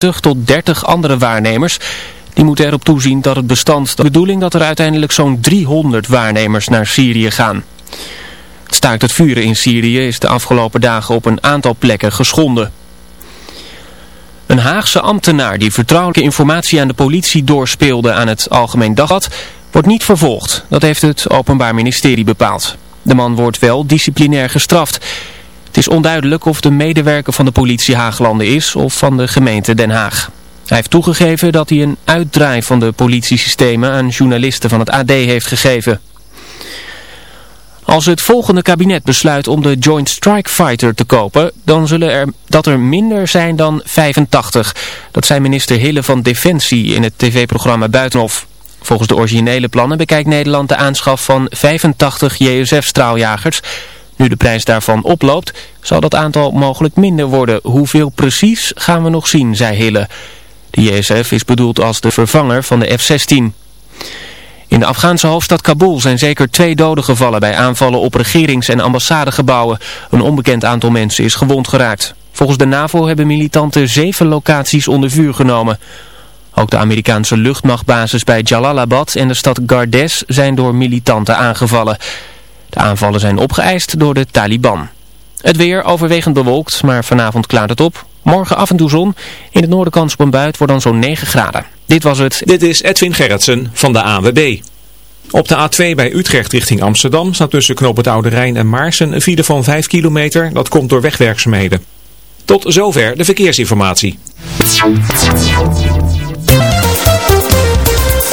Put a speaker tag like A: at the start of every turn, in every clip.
A: tot 30 andere waarnemers. Die moeten erop toezien dat het bestand... de bedoeling dat er uiteindelijk zo'n 300 waarnemers naar Syrië gaan. Het staakt het vuren in Syrië is de afgelopen dagen op een aantal plekken geschonden. Een Haagse ambtenaar die vertrouwelijke informatie aan de politie doorspeelde aan het Algemeen Dagblad... wordt niet vervolgd. Dat heeft het Openbaar Ministerie bepaald. De man wordt wel disciplinair gestraft... Het is onduidelijk of de medewerker van de politie Haaglanden is of van de gemeente Den Haag. Hij heeft toegegeven dat hij een uitdraai van de politiesystemen aan journalisten van het AD heeft gegeven. Als het volgende kabinet besluit om de Joint Strike Fighter te kopen, dan zullen er dat er minder zijn dan 85. Dat zei minister Hille van Defensie in het tv-programma Buitenhof. Volgens de originele plannen bekijkt Nederland de aanschaf van 85 JSF-straaljagers... Nu de prijs daarvan oploopt, zal dat aantal mogelijk minder worden. Hoeveel precies gaan we nog zien, zei Hille. De JSF is bedoeld als de vervanger van de F-16. In de Afghaanse hoofdstad Kabul zijn zeker twee doden gevallen bij aanvallen op regerings- en ambassadegebouwen. Een onbekend aantal mensen is gewond geraakt. Volgens de NAVO hebben militanten zeven locaties onder vuur genomen. Ook de Amerikaanse luchtmachtbasis bij Jalalabad en de stad Gardes zijn door militanten aangevallen. De aanvallen zijn opgeëist door de Taliban. Het weer overwegend bewolkt, maar vanavond klaart het op. Morgen af en toe zon. In het noorden kans op een buit wordt dan zo'n 9 graden. Dit was het.
B: Dit is Edwin Gerritsen van de AWB. Op de A2 bij Utrecht richting Amsterdam staat tussen Knoop het Oude Rijn en Maarsen een file van 5 kilometer. Dat komt door wegwerkzaamheden. Tot zover de verkeersinformatie.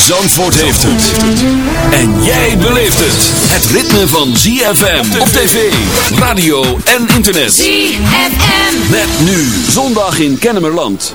C: Zandvoort heeft het. En jij beleeft het. Het ritme van ZFM op tv, radio en internet.
D: ZFM.
C: Met nu zondag in Kennemerland.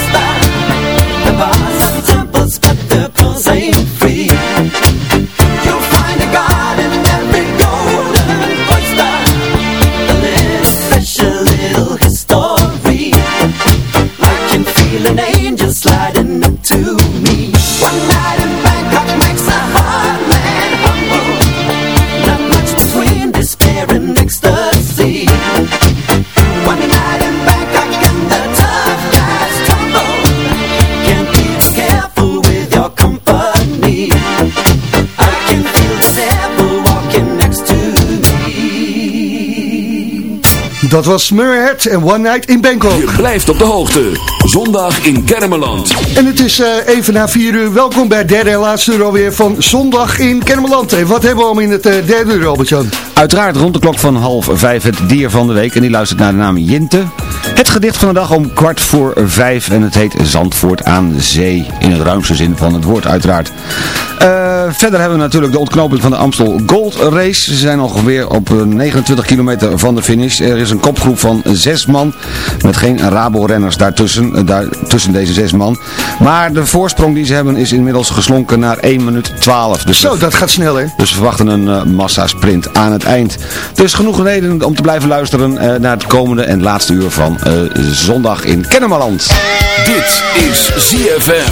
E: Dat was Smurhead en One Night in Bangkok.
C: Je blijft op de hoogte. Zondag in Kermeland.
E: En het is eh, even na vier uur. Welkom bij het derde en laatste uur alweer van Zondag in Kennemerland. En wat hebben we allemaal in het eh, derde uur, Albert-Jan?
F: Uiteraard rond de klok van half vijf het dier van de week. En die luistert naar de naam Jinte. Het gedicht van de dag om kwart voor vijf. En het heet Zandvoort aan zee. In het ruimste zin van het woord uiteraard. Eh, verder hebben we natuurlijk de ontknoping van de Amstel Gold Race. Ze zijn ongeveer op eh, 29 kilometer van de finish. Er is een kopgroep van zes man. Met geen Rabo-renners daartussen. eh, daar, tussen deze zes man. Maar de voorsprong die ze hebben is inmiddels geslonken naar 1 minuut 12. Dus
E: Zo, dat gaat snel, hè?
F: dus we verwachten een eh, massasprint aan het eind. Dus genoeg reden om te blijven luisteren eh, naar het komende en laatste uur van zondag in Kennemerland.
C: Dit is ZFM.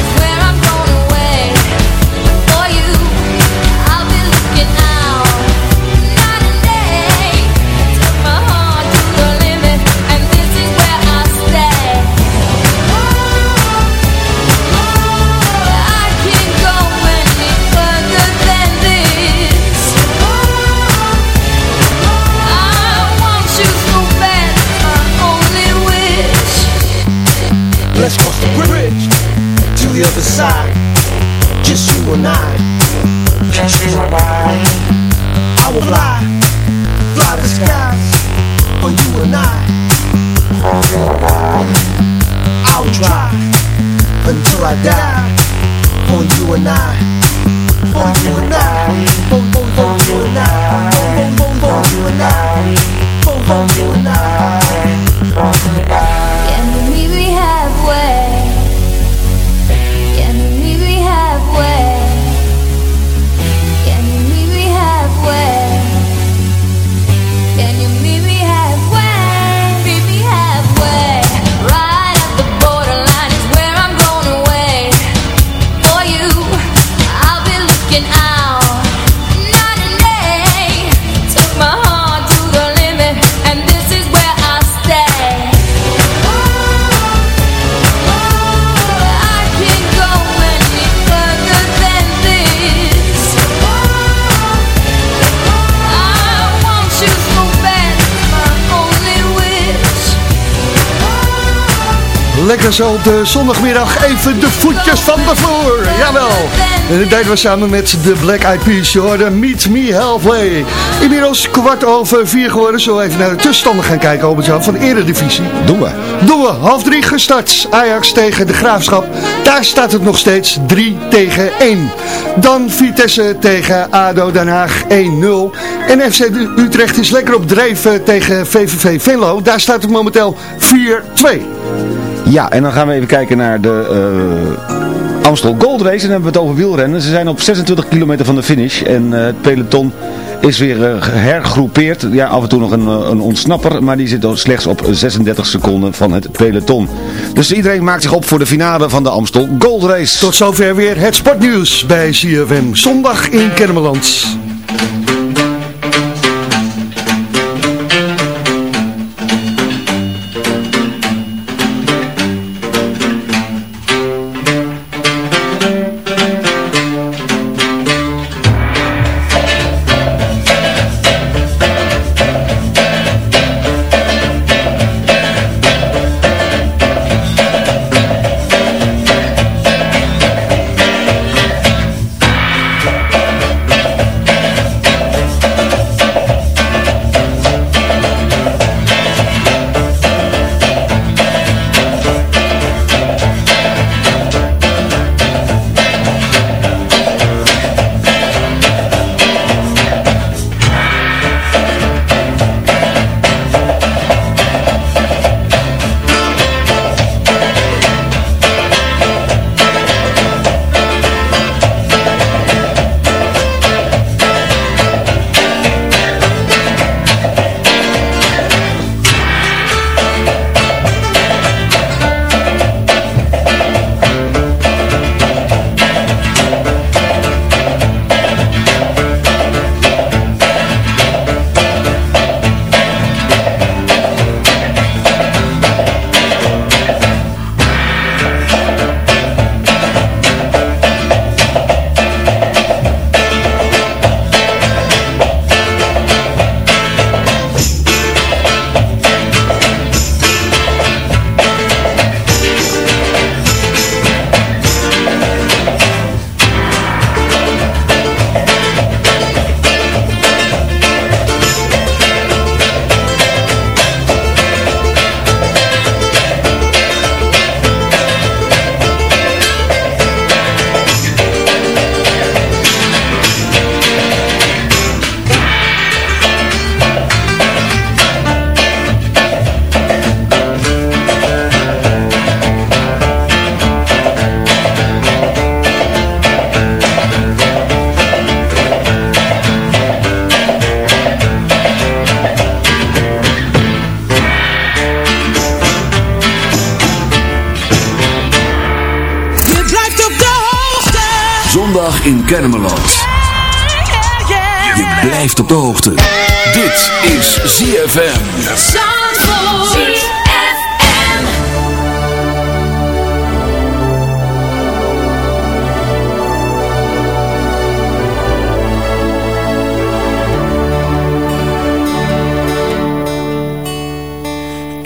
G: You and I.
H: Just you and I. Will fly, fly the skies for you and I. I will try until I die for you and I. For you and I. For, for, you and I. For, for, you and I. For you and I.
E: Lekker zo op de zondagmiddag even de voetjes van de vloer. Jawel. En dat deden we samen met de Black Eyed Peas. Je hoorde Meet Me Halfway. Inmiddels kwart over vier geworden. Zullen we even naar de tussenstanden gaan kijken, Albert-Jan, van de Eredivisie.
F: Doen we.
E: Doen we. Half drie gestart. Ajax tegen de Graafschap. Daar staat het nog steeds 3 tegen 1. Dan Vitesse tegen ADO Den Haag 1-0. En FC Utrecht is lekker op dreef eh, tegen VVV Venlo. Daar staat het momenteel 4-2.
F: Ja, en dan gaan we even kijken naar de eh, Amstel Gold Race. En dan hebben we het over wielrennen. Ze zijn op 26 kilometer van de finish. En eh, het peloton is weer eh, hergroepeerd. Ja, af en toe nog een, een ontsnapper, maar die zit slechts op 36 seconden van het peloton. Dus iedereen maakt zich op voor de finale van de Amstel Gold Race.
E: Tot zover weer het sportnieuws bij CFM. Zondag in Kermeland.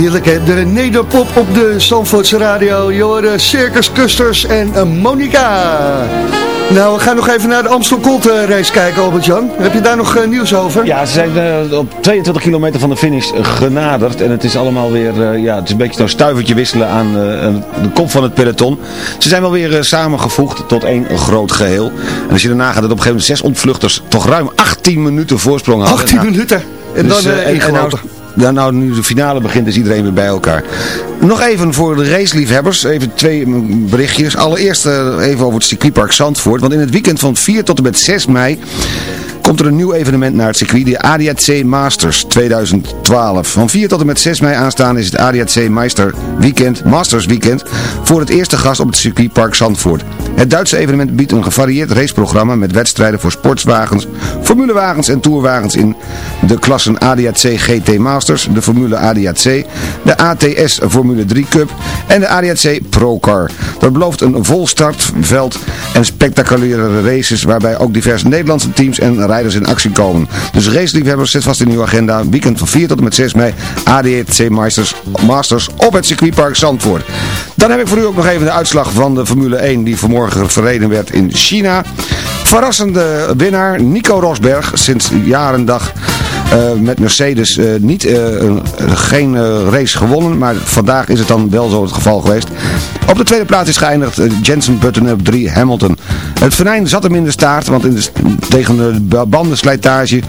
E: Heerlijk hè, de nederpop op de Zandvoortse radio. Joren Circus Custers en eh, Monica. Nou, we gaan nog even naar de Amstel Gold eh, race kijken, Albert-Jan. Heb je daar nog eh, nieuws over?
F: Ja, ze zijn eh, op 22 kilometer van de finish genaderd. En het is allemaal weer, eh, ja, het is een beetje zo'n stuivertje wisselen aan eh, de kop van het peloton. Ze zijn wel weer eh, samengevoegd tot één groot geheel. En als je daarna gaat dat op een gegeven moment zes ontvluchters toch ruim 18 minuten voorsprong hadden.
E: 18
F: Nou,
E: minuten. En
F: dus,
E: dan
F: eh,
E: uh,
F: en- en nou, nou, nu de finale begint, is iedereen weer bij elkaar. Nog even voor de raceliefhebbers, even twee berichtjes. Allereerst eh, even over het circuitpark Zandvoort. Want in het weekend van 4 tot en met 6 mei komt er een nieuw evenement naar het circuit, de ADAC Masters 2012. Van 4 tot en met 6 mei aanstaan is het ADAC Meister Weekend, Masters Weekend voor het eerste gast op het circuitpark Zandvoort. Het Duitse evenement biedt een gevarieerd raceprogramma met wedstrijden voor sportswagens, formulewagens en tourwagens in de klassen ADAC GT Masters, de Formule ADAC, de ATS Formule 3 Cup en de ADAC Pro Car. Dat belooft een vol startveld en spectaculaire races waarbij ook diverse Nederlandse teams en rijders in actie komen. Dus raceliefhebbers, zet vast in uw agenda. Weekend van 4 tot en met 6 mei ADAC Masters, Masters op het circuitpark Zandvoort. Dan heb ik voor u ook nog even de uitslag van de Formule 1 die vanmorgen verreden werd in China. Verrassende winnaar Nico Rosberg, sinds jaren dag met Mercedes eh, niet, eh, een- geen eh, race gewonnen, maar vandaag is het dan wel zo het geval geweest. Op de tweede plaats is geëindigd eh, Jensen Button op 3 Hamilton. Het venijn zat hem in de staart, want in de, tegen de ba- bandenslijtage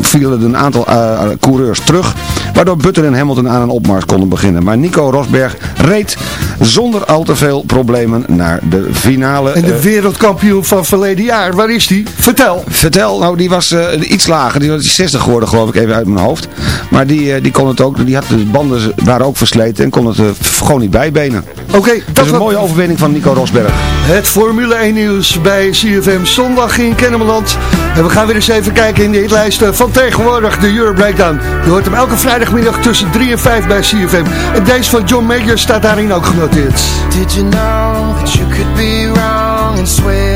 F: vielen een aantal eh, coureurs terug, waardoor Button en Hamilton aan een opmars konden beginnen. Maar Nico Rosberg reed zonder al te veel problemen naar de finale.
E: En de
F: eh,
E: wereldkampioen van verleden jaar, waar is die? Vertel.
F: Vertel, nou die was eh, iets lager, die was 60 geworden geloof ik even uit mijn hoofd. Maar die, eh, die kon het ook, die had de banden waren ook versleten en kon het eh, gewoon niet bijbenen.
E: Oké,
F: dat
E: dat
F: is een
E: was
F: mooie overwinning van Nico Rosberg.
E: het Formule 1 nieuws bij CFM zondag in Kennemerland. En we gaan weer eens even kijken in de hitlijsten van tegenwoordig, de Euro Breakdown. Je hoort hem elke vrijdagmiddag tussen 3 en 5 bij CFM. En deze van John Major staat daarin ook genoteerd.
I: Did you know that you could be wrong and swear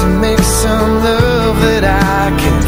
I: to make some love that I can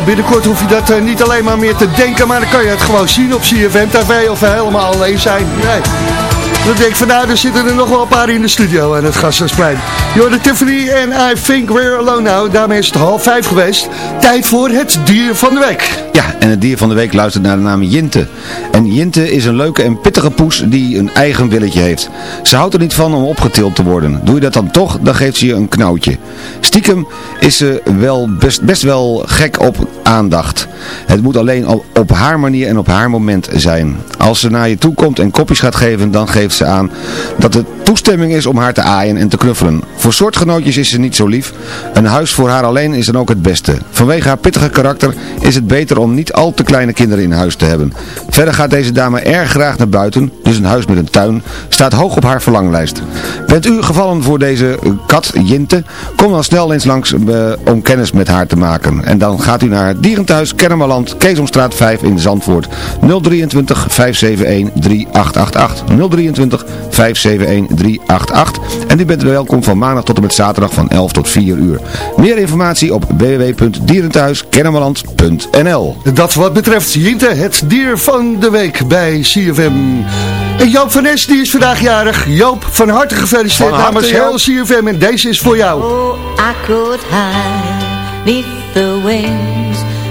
E: Nou, binnenkort hoef je dat eh, niet alleen maar meer te denken, maar dan kan je het gewoon zien op CFM TV of we helemaal alleen zijn. Nee. Dan denk ik van nou, er zitten er nog wel een paar in de studio aan het Gasthuisplein. Jorden Tiffany en I Think We're Alone Now. Daarmee is het half vijf geweest. Tijd voor het dier van de week.
F: Ja, en het dier van de week luistert naar de naam Jinte. En Jinte is een leuke en pittige poes die een eigen willetje heeft. Ze houdt er niet van om opgetild te worden. Doe je dat dan toch, dan geeft ze je een knoutje. Stiekem is ze wel best, best wel gek op aandacht. Het moet alleen op, haar manier en op haar moment zijn. Als ze naar je toe komt en kopjes gaat geven, dan geeft ze aan dat het toestemming is om haar te aaien en te knuffelen. Voor soortgenootjes is ze niet zo lief. Een huis voor haar alleen is dan ook het beste. Vanwege haar pittige karakter is het beter om niet al te kleine kinderen in huis te hebben. Verder gaat deze dame erg graag naar buiten, dus een huis met een tuin staat hoog op haar verlanglijst. Bent u gevallen voor deze kat, Jinte? Kom dan snel eens langs eh, om kennis met haar te maken. En dan gaat u naar dierenthuis Kennemerland, Keesomstraat 5 in Zandvoort. 023 571 3888. 023 571 388. En u bent welkom van maandag tot en met zaterdag van 11 tot 4 uur. Meer informatie op www.dierenthuiskennemerland.nl
E: Dat wat betreft Jinte, het dier van de week bij CFM. En Joop van Nes, die is vandaag jarig. Joop, van harte gefeliciteerd
F: Van harte,
E: namens heel CFM. En deze is voor jou.
J: Oh, I could hide the wings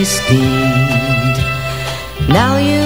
J: On his steed. Now you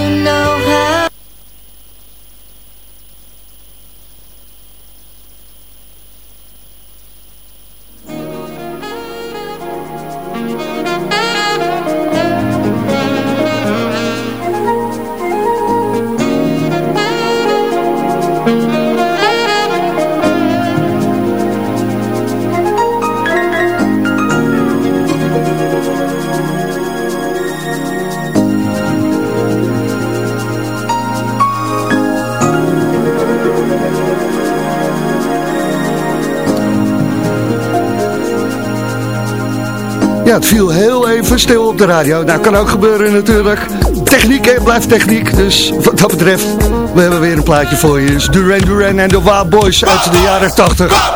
E: Het viel heel even stil op de radio. Nou, kan ook gebeuren natuurlijk. Techniek, blijft techniek. Dus wat dat betreft, we hebben weer een plaatje voor je. Dus Duran Duran en de Wild Boys uit de jaren 80.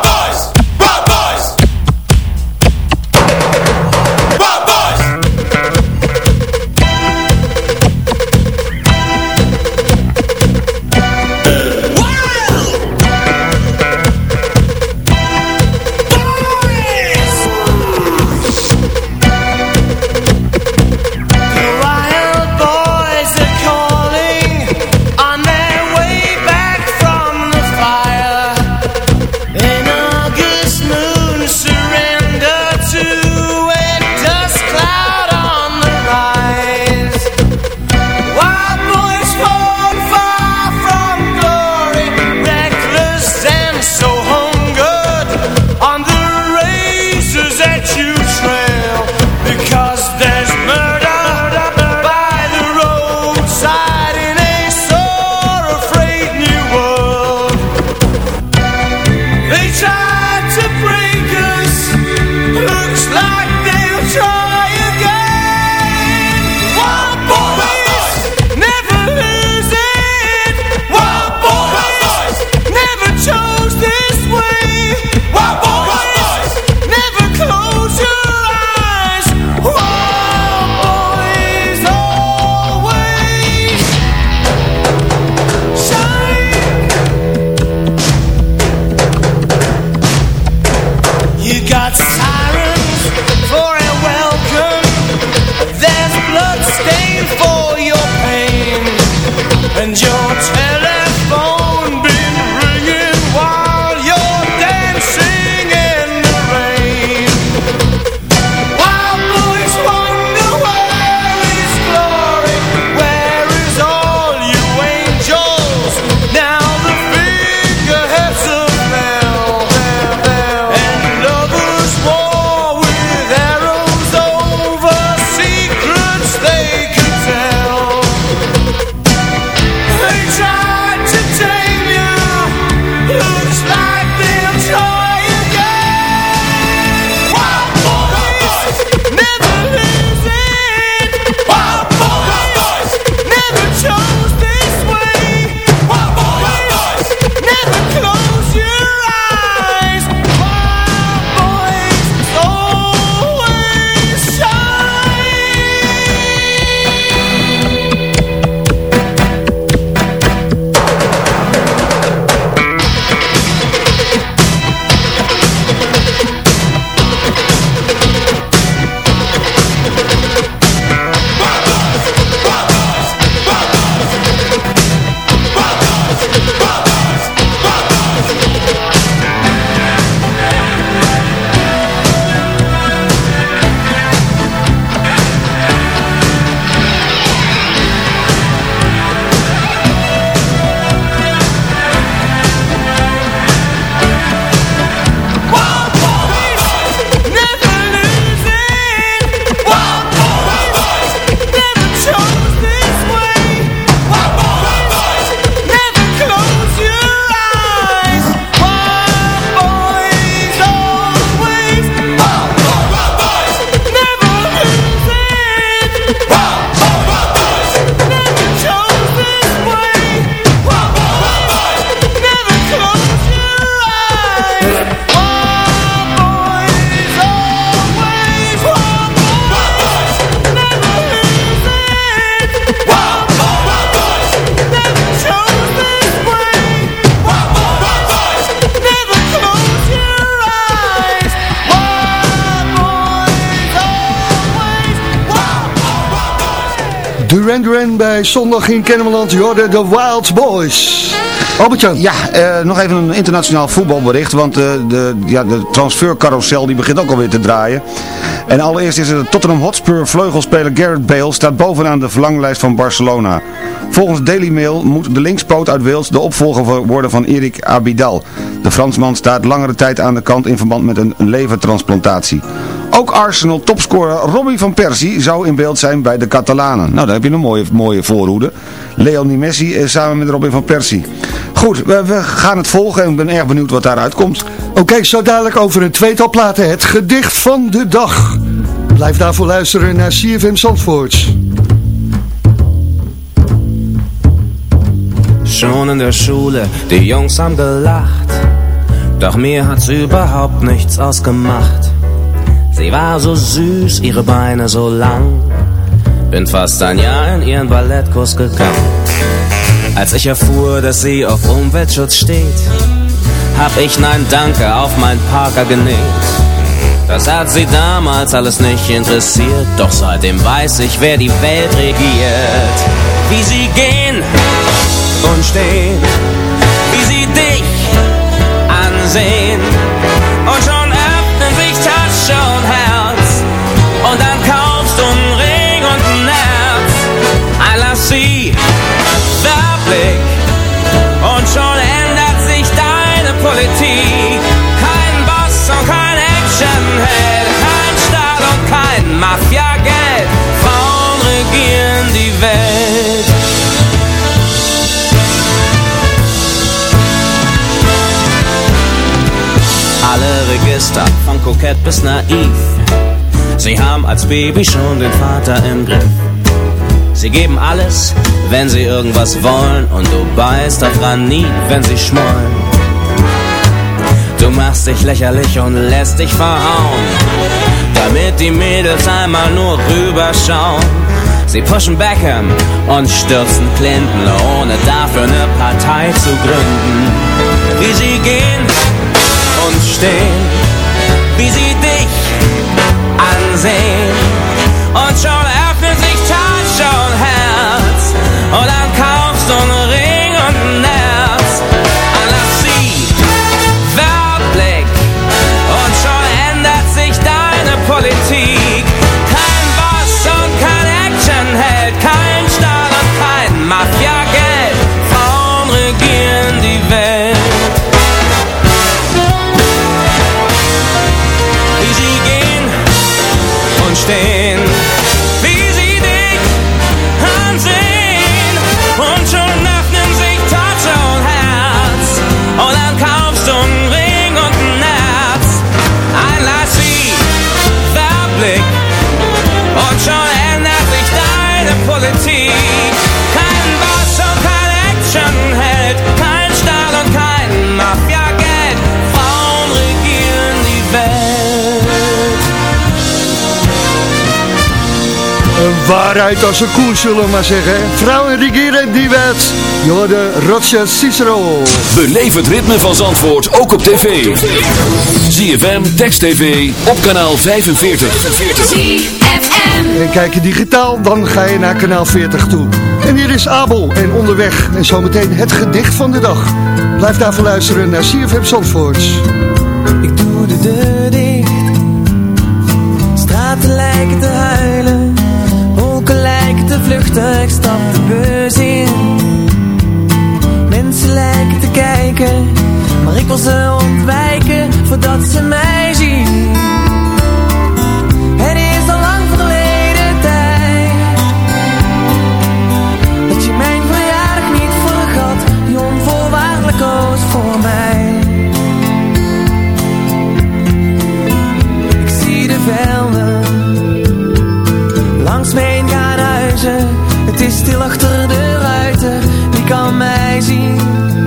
E: Duran bij Zondag in Kennemerland. Je hoorde de Wild Boys. Albert-Jan.
F: Ja, eh, nog even een internationaal voetbalbericht, want eh, de, ja, de transfercarousel die begint ook alweer te draaien. En allereerst is het Tottenham Hotspur vleugelspeler Gareth Bale staat bovenaan de verlanglijst van Barcelona. Volgens Daily Mail moet de linkspoot uit Wales de opvolger worden van Erik Abidal. De Fransman staat langere tijd aan de kant in verband met een levertransplantatie. Ook Arsenal topscorer Robbie van Persie zou in beeld zijn bij de Catalanen. Nou, daar heb je een mooie, mooie voorhoede. Leonie Messi eh, samen met Robin van Persie. Goed, we, we gaan het volgen en ik ben erg benieuwd wat daaruit komt.
E: Oké, zo dadelijk over een tweetal platen. Het gedicht van de dag. Blijf daarvoor luisteren naar CFM Zandvoorts.
K: Schon in der Schule, die Jungs haben gelacht. Doch mir hat's überhaupt nichts ausgemacht. Sie war so süß, ihre Beine so lang. Bin fast ein Jahr in ihren Ballettkurs gegangen. Als ich erfuhr, dass sie auf Umweltschutz steht, hab ich Nein Danke auf mein Parker genäht. Das hat sie damals alles nicht interessiert, doch seitdem weiß ich, wer die Welt regiert. Wie sie gehen und stehen, wie sie dich ansehen. Und schon kein Mafia-Geld. Frauen regieren die Welt. Alle Register, von kokett bis naiv. Sie haben als Baby schon den Vater im Griff. Sie geben alles, wenn sie irgendwas wollen. Und du beißt auf Granit, wenn sie schmollen. Du machst dich lächerlich und lässt dich verhauen. Damit die Mädels einmal nur rüberschauen. Sie pushen Beckham und stürzen Clinton, ohne dafür eine Partei zu gründen. Wie sie gehen und stehen, wie sie dich ansehen. Und schon öffnet sich Tasche und Herz. Und dann
E: Waarheid als een koe, zullen we maar zeggen. Vrouwen regeren die wet. Je hoorde Roger Cicero.
C: Beleef het ritme van Zandvoort ook op tv. ZFM, Text TV, op kanaal 45.
E: En kijk je digitaal, dan ga je naar kanaal 40 toe. En hier is Abel en onderweg. En zometeen het gedicht van de dag. Blijf daarvoor luisteren naar CFM Zandvoorts.
L: Ik doe de deur dicht. Straten lijken te huilen. Vluchten. Ik stap de. Mensen lijken te kijken. Maar ik wil ze ontwijken voordat ze mij zien. Het is al lang verleden tijd. Dat je mijn verjaardag niet vergat. Die onvoorwaardelijk koos voor mij. Achter de ruiten, wie kan mij zien?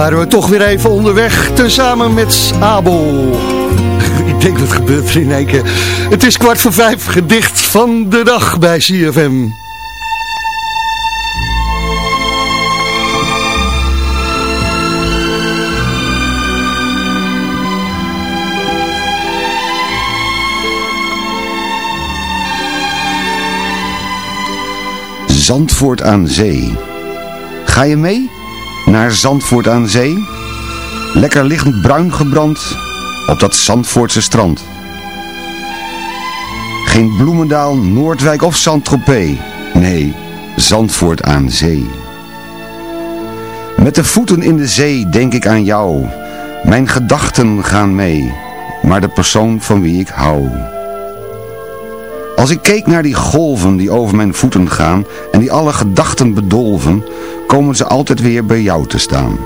E: Waren we toch weer even onderweg, tezamen met Abel. Ik denk, wat gebeurt er in één? Het is kwart voor vijf, gedicht van de dag bij CFM.
F: Zandvoort aan Zee. Ga je mee naar Zandvoort aan Zee? Lekker liggend bruin gebrand op dat Zandvoortse strand. Geen Bloemendaal, Noordwijk of Saint-Tropez. Nee, Zandvoort aan Zee. Met de voeten in de zee denk ik aan jou. Mijn gedachten gaan mee, maar de persoon van wie ik hou. Als ik keek naar die golven die over mijn voeten gaan en die alle gedachten bedolven, komen ze altijd weer bij jou te staan.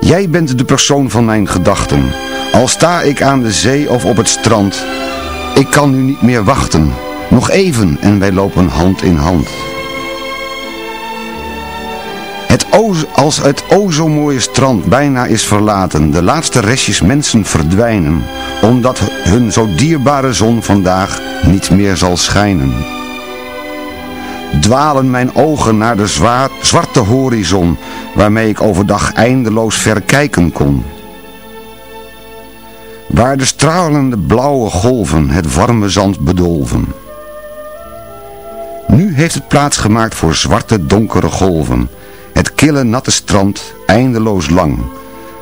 F: Jij bent de persoon van mijn gedachten. Al sta ik aan de zee of op het strand, ik kan nu niet meer wachten. Nog even en wij lopen hand in hand. Als het o zo mooie strand bijna is verlaten, de laatste restjes mensen verdwijnen, omdat hun zo dierbare zon vandaag niet meer zal schijnen. Dwalen mijn ogen naar de zwa- zwarte horizon, waarmee ik overdag eindeloos ver kijken kon. Waar de stralende blauwe golven het warme zand bedolven. Nu heeft het plaats gemaakt voor zwarte donkere golven. Het kille natte strand eindeloos lang.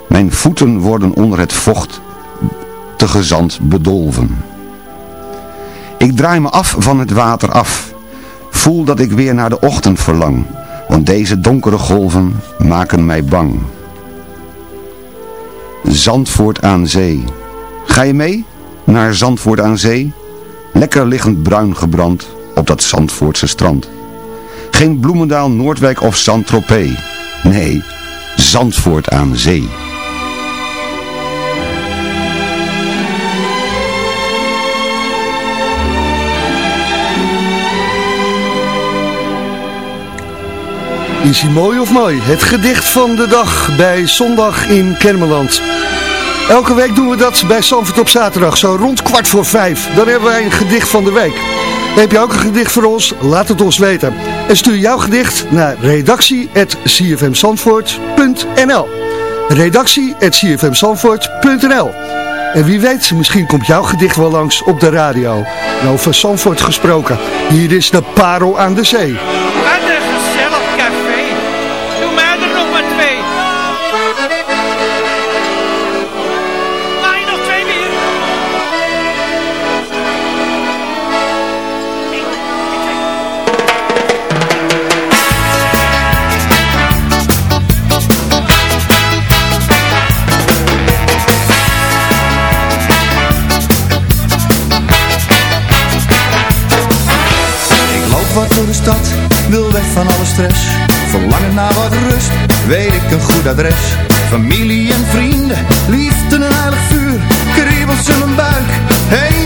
F: Mijn voeten worden onder het vocht te gezand bedolven. Ik draai me af van het water af. Voel dat ik weer naar de ochtend verlang. Want deze donkere golven maken mij bang. Zandvoort aan zee. Ga je mee naar Zandvoort aan zee? Lekker liggend bruin gebrand op dat Zandvoortse strand. Geen Bloemendaal, Noordwijk of Saint-Tropez. Nee, Zandvoort aan zee.
E: Is hij mooi of mooi? Het gedicht van de dag bij Zondag in Kermeland. Elke week doen we dat bij Zandvoort op zaterdag, zo rond kwart voor vijf. Dan hebben wij een gedicht van de week. Heb je ook een gedicht voor ons? Laat het ons weten. En stuur jouw gedicht naar redactie.cfmzandvoort.nl redactie.cfmzandvoort.nl En wie weet, misschien komt jouw gedicht wel langs op de radio. En over Zandvoort gesproken. Hier is de parel aan de zee.
M: Verlangen naar wat rust, weet ik een goed adres. Familie en vrienden, liefde en heilig vuur. Kriebels in mijn buik, hey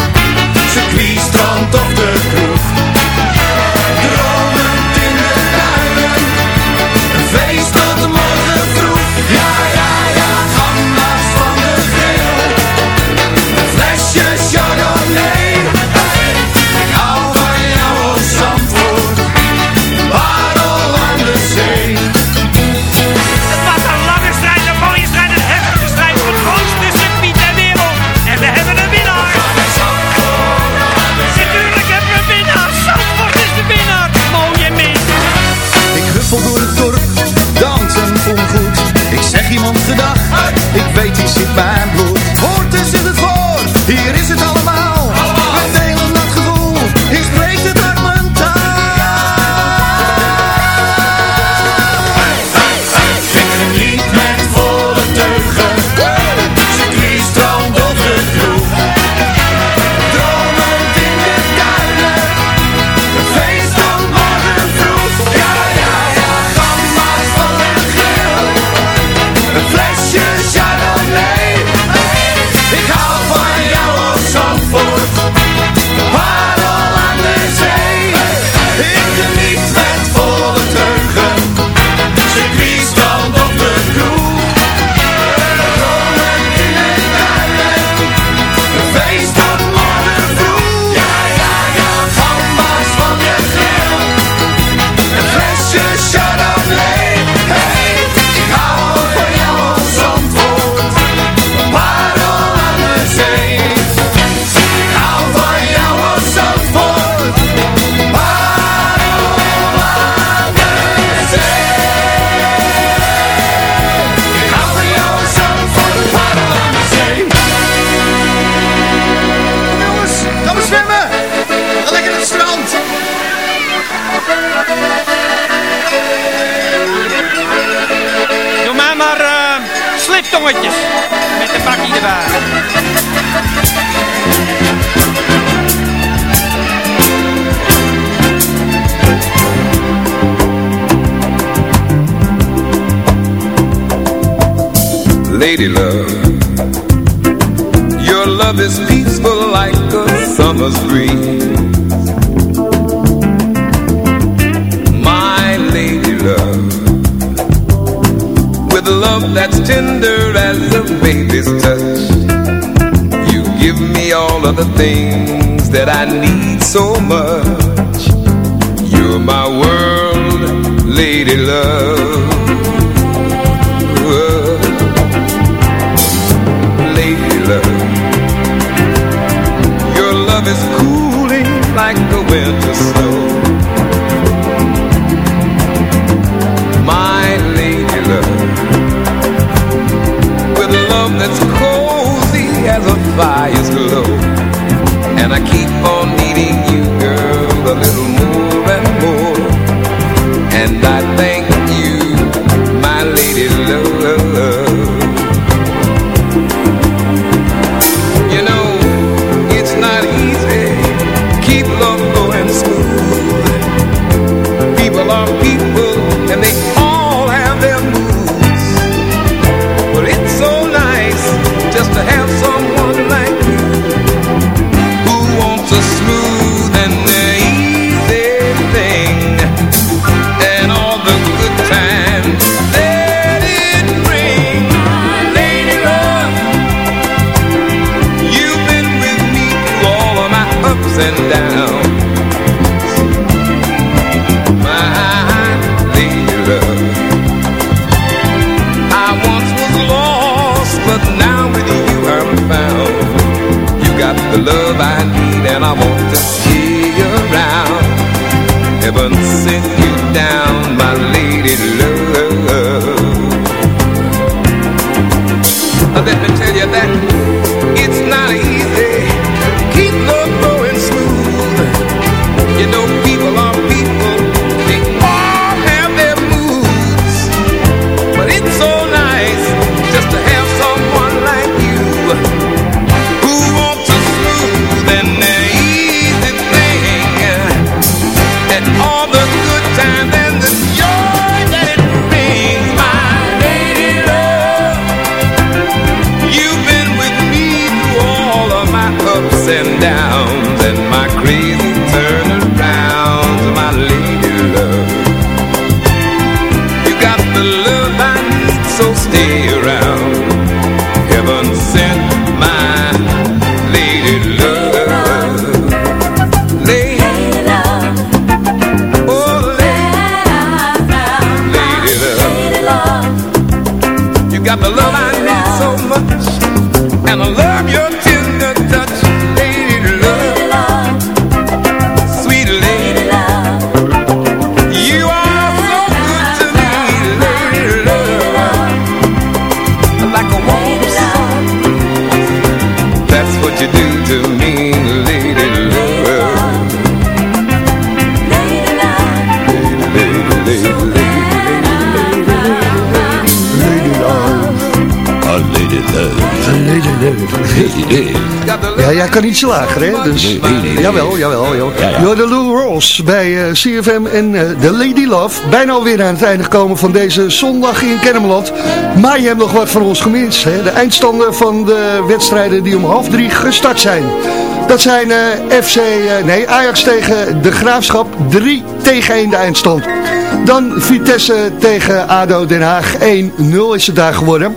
N: the things that I need.
E: Jij kan iets lager, hè? Dus, jawel, jawel, jawel.
F: Ja, ja.
E: You're the Lou Rolls bij eh, CFM en eh, de Lady Love. Bijna alweer aan het einde gekomen van deze zondag in Kennemerland. Maar je hebt nog wat van ons gemist, hè? De eindstanden van de wedstrijden die om half drie gestart zijn. Dat zijn eh, FC, nee, Ajax tegen de Graafschap. 3 tegen 1 de eindstand. Dan Vitesse tegen ADO Den Haag. 1-0 is het daar geworden.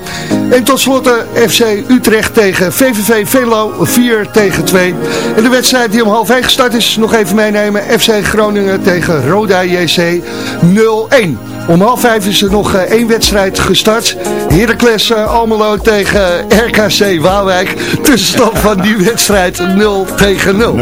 E: En tot slot eh, FC Utrecht tegen VVV Velo. 4 tegen 2. En de wedstrijd die om half 1 gestart is, nog even meenemen. FC Groningen tegen Roda JC 0-1. Om half vijf is er nog eh, één wedstrijd gestart. Heracles eh, Almelo tegen RKC Waalwijk. Tussenstand van die wedstrijd 0 tegen 0.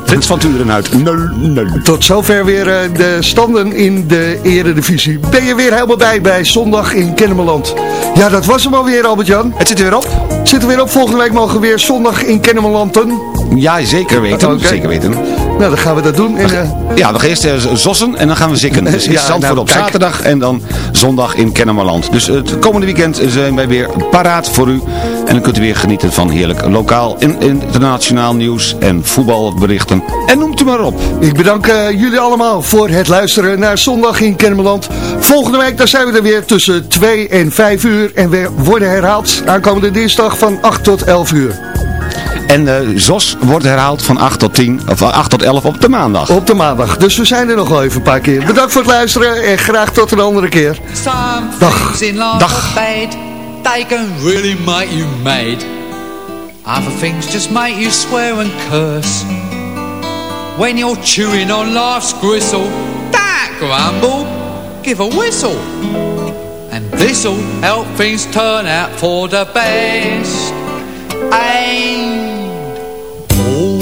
E: 0-0.
F: Frits van Turen uit 0-0.
E: Tot zover weer eh, de standen in de eredivisie. Ben je weer helemaal bij bij zondag in Kennemerland? Ja, dat was hem alweer Albert-Jan.
F: Het zit er weer op.
E: Zit er weer op. Volgende week mogen we weer zondag in Kennemerlanden.
F: Ja, zeker weten. Zeker weten.
E: Nou, dan gaan we dat doen. En, eh,
F: Ja, nog eerst eh, Zossen en dan gaan we zikken. Dus
E: Ja,
F: eerst Zandvoort
E: nou,
F: op
E: kijk.
F: zaterdag en dan zondag in Kennemerland. Dus het komende weekend zijn wij weer paraat voor u. En dan kunt u weer genieten van heerlijk lokaal en internationaal nieuws en voetbalberichten. En noemt u maar op.
E: Ik bedank eh, jullie allemaal voor het luisteren naar Zondag in Kennemerland. Volgende week dan zijn we er weer tussen 2 en 5 uur. En we worden herhaald aankomende dinsdag van 8 tot 11 uur.
F: En eh ZOS wordt herhaald van 8 tot 10, of van 8 tot 11 op de maandag.
E: Op de maandag. Dus we zijn er nog wel even een paar keer. Bedankt voor het luisteren en graag tot een andere keer. Dag. Dag.
O: They can really make you mad. Other things just make you swear and curse. When you're chewing on life's gristle, don't grumble, give a whistle. And this'll help things turn out for the best. And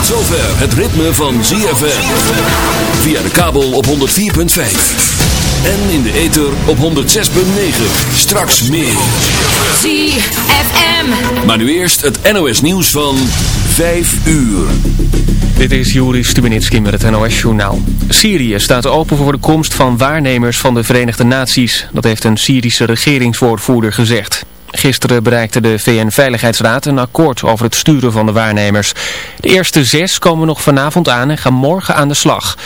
C: Tot zover het ritme van ZFM. Via de kabel op 104.5. En in de ether op 106.9. Straks meer.
G: ZFM.
C: Maar nu eerst het NOS nieuws van 5 uur.
A: Dit is Juri Stubenitski met het NOS-journaal. Syrië staat open voor de komst van waarnemers van de Verenigde Naties. Dat heeft een Syrische regeringswoordvoerder gezegd. Gisteren bereikte de VN-veiligheidsraad een akkoord over het sturen van de waarnemers. De eerste zes komen nog vanavond aan en gaan morgen aan de slag.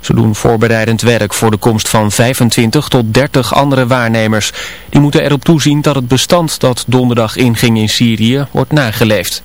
A: Ze doen voorbereidend werk voor de komst van 25 tot 30 andere waarnemers. Die moeten erop toezien dat het bestand dat donderdag inging in Syrië wordt nageleefd.